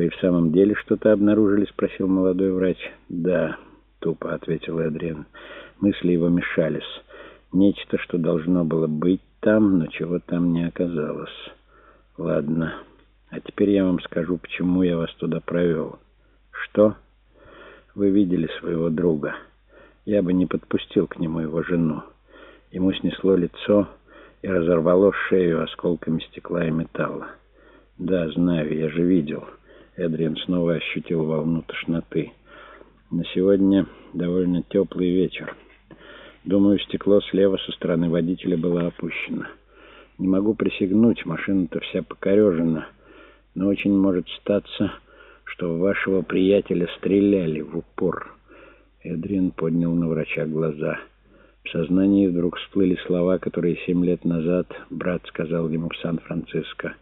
«Вы в самом деле что-то обнаружили?» — спросил молодой врач. «Да», — тупо ответил Эдриан. Мысли его мешались. Нечто, что должно было быть там, но чего там не оказалось. «Ладно, а теперь я вам скажу, почему я вас туда провел». «Что?» «Вы видели своего друга. Я бы не подпустил к нему его жену. Ему снесло лицо и разорвало шею осколками стекла и металла. Да, знаю, я же видел». Эдриан снова ощутил волну тошноты. На сегодня довольно теплый вечер. Думаю, стекло слева со стороны водителя было опущено. Не могу присягнуть, машина-то вся покорежена, но очень может статься, что вашего приятеля стреляли в упор. Эдриан поднял на врача глаза. В сознании вдруг всплыли слова, которые семь лет назад брат сказал ему в Сан-Франциско.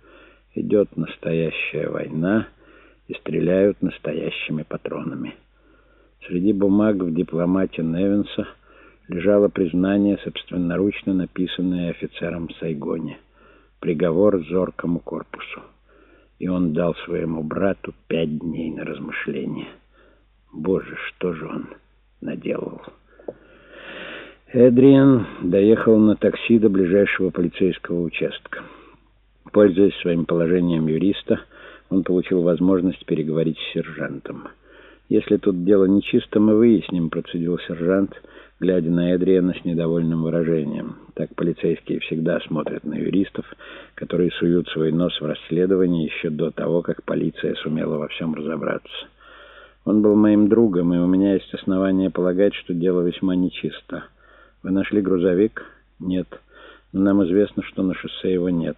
«Идет настоящая война» и стреляют настоящими патронами. Среди бумаг в дипломате Невинса лежало признание, собственноручно написанное офицером Сайгоне. Приговор зоркому корпусу. И он дал своему брату пять дней на размышление. Боже, что же он наделал? Эдриан доехал на такси до ближайшего полицейского участка. Пользуясь своим положением юриста, он получил возможность переговорить с сержантом. «Если тут дело нечисто, мы выясним», — процедил сержант, глядя на Эдриана с недовольным выражением. Так полицейские всегда смотрят на юристов, которые суют свой нос в расследование еще до того, как полиция сумела во всем разобраться. Он был моим другом, и у меня есть основания полагать, что дело весьма нечисто. Вы нашли грузовик? Нет. Но нам известно, что на шоссе его нет.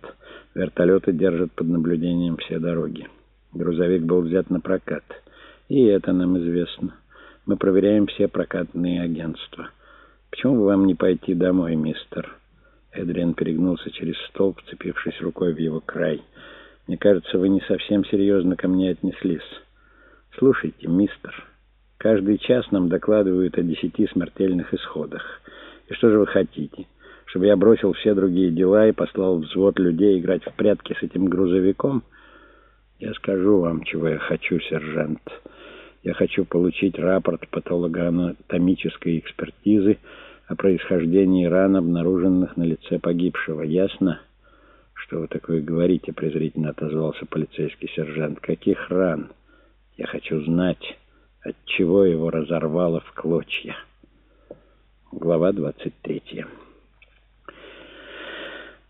Вертолеты держат под наблюдением все дороги. Грузовик был взят на прокат. И это нам известно. Мы проверяем все прокатные агентства. Почему бы вам не пойти домой, мистер? Эдриан перегнулся через стол, вцепившись рукой в его край. Мне кажется, вы не совсем серьезно ко мне отнеслись. Слушайте, мистер, каждый час нам докладывают о десяти смертельных исходах. И что же вы хотите? Чтобы я бросил все другие дела и послал взвод людей играть в прятки с этим грузовиком? Я скажу вам, чего я хочу, сержант. Я хочу получить рапорт патологоанатомической экспертизы о происхождении ран, обнаруженных на лице погибшего. Ясно? Что вы такое говорите, презрительно отозвался полицейский сержант. Каких ран? Я хочу знать, от чего его разорвало в клочья. Глава двадцать третья.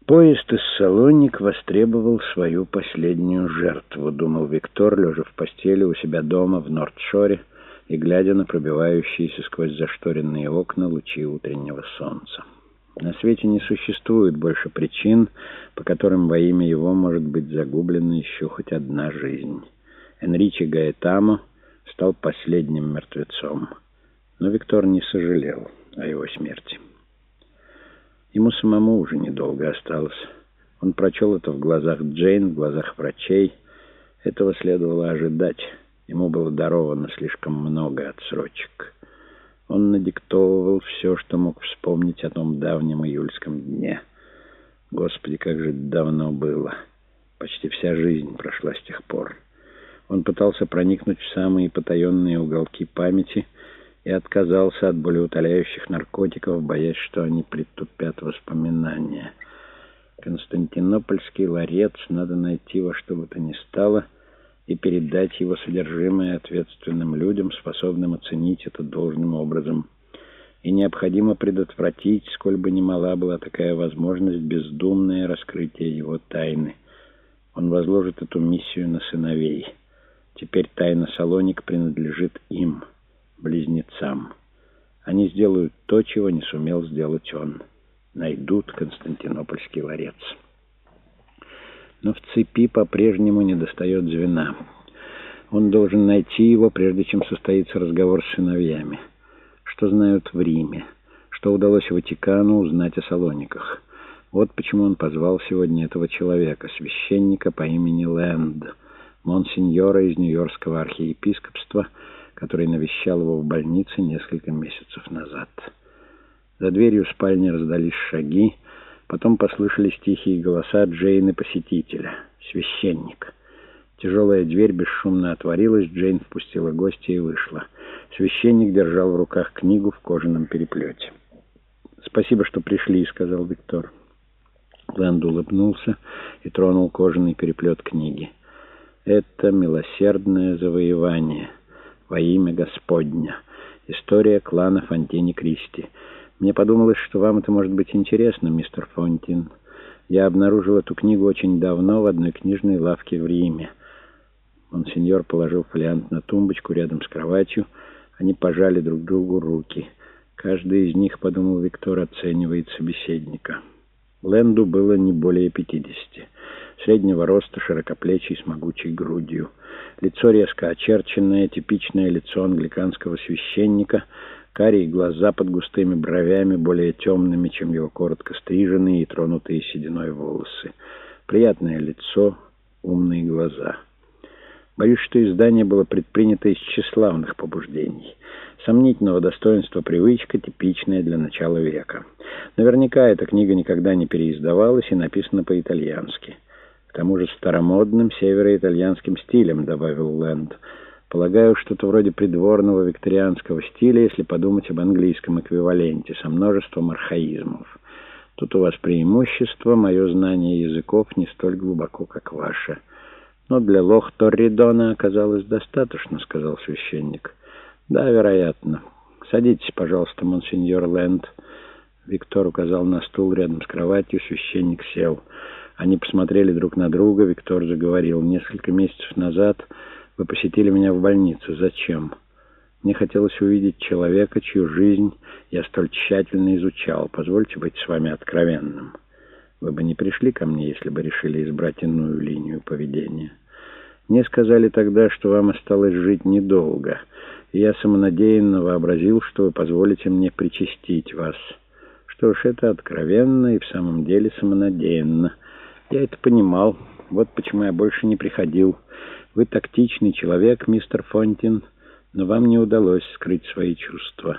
Поезд из Салоник востребовал свою последнюю жертву, думал Виктор, лежа в постели у себя дома в Нордшоре и глядя на пробивающиеся сквозь зашторенные окна лучи утреннего солнца. На свете не существует больше причин, по которым во имя его может быть загублена еще хоть одна жизнь. Энриче Гаэтамо стал последним мертвецом, но Виктор не сожалел о его смерти. Ему самому уже недолго осталось. Он прочел это в глазах Джейн, в глазах врачей. Этого следовало ожидать. Ему было даровано слишком много отсрочек. Он надиктовывал все, что мог вспомнить о том давнем июльском дне. Господи, как же давно было. Почти вся жизнь прошла с тех пор. Он пытался проникнуть в самые потаенные уголки памяти — и отказался от болеутоляющих наркотиков, боясь, что они притупят воспоминания. Константинопольский ларец надо найти во что бы то ни стало и передать его содержимое ответственным людям, способным оценить это должным образом. И необходимо предотвратить, сколь бы ни мала была такая возможность, бездумное раскрытие его тайны. Он возложит эту миссию на сыновей. Теперь тайна Салоник принадлежит им близнецам. Они сделают то, чего не сумел сделать он. Найдут Константинопольский ларец. Но в цепи по-прежнему недостает звена. Он должен найти его, прежде чем состоится разговор с сыновьями. Что знают в Риме? Что удалось Ватикану узнать о Салониках? Вот почему он позвал сегодня этого человека, священника по имени Лэнд, монсеньора из Нью-Йоркского архиепископства, который навещал его в больнице несколько месяцев назад. За дверью спальни раздались шаги, потом послышались тихие голоса Джейн и посетителя, священник. Тяжелая дверь бесшумно отворилась, Джейн впустила гостя и вышла. Священник держал в руках книгу в кожаном переплете. «Спасибо, что пришли», — сказал Виктор. Лэнд улыбнулся и тронул кожаный переплет книги. «Это милосердное завоевание во имя Господня. История клана Фонтини Кристи. Мне подумалось, что вам это может быть интересно, мистер Фонтин. Я обнаружил эту книгу очень давно в одной книжной лавке в Риме. Монсеньор положил фолиант на тумбочку рядом с кроватью. Они пожали друг другу руки. Каждый из них, подумал Виктор, оценивает собеседника. Ленду было не более пятидесяти. Среднего роста, широкоплечий, с могучей грудью. Лицо резко очерченное, типичное лицо англиканского священника, карие глаза под густыми бровями, более темными, чем его коротко стриженные и тронутые сединой волосы. Приятное лицо, умные глаза — Боюсь, что издание было предпринято из тщеславных побуждений. Сомнительного достоинства привычка, типичная для начала века. Наверняка эта книга никогда не переиздавалась и написана по-итальянски. К тому же старомодным североитальянским стилем, добавил Лэнд. Полагаю, что-то вроде придворного викторианского стиля, если подумать об английском эквиваленте, со множеством архаизмов. Тут у вас преимущество, мое знание языков не столь глубоко, как ваше. «Но для Лох-Торридона оказалось достаточно», — сказал священник. «Да, вероятно. Садитесь, пожалуйста, монсеньор Лэнд». Виктор указал на стул рядом с кроватью, священник сел. Они посмотрели друг на друга, Виктор заговорил. «Несколько месяцев назад вы посетили меня в больницу. Зачем?» Мне хотелось увидеть человека, чью жизнь я столь тщательно изучал. Позвольте быть с вами откровенным. Вы бы не пришли ко мне, если бы решили избрать иную линию поведения. Мне сказали тогда, что вам осталось жить недолго, и я самонадеянно вообразил, что вы позволите мне причастить вас. Что ж, это откровенно и в самом деле самонадеянно. Я это понимал, вот почему я больше не приходил. Вы тактичный человек, мистер Фонтин, но вам не удалось скрыть свои чувства».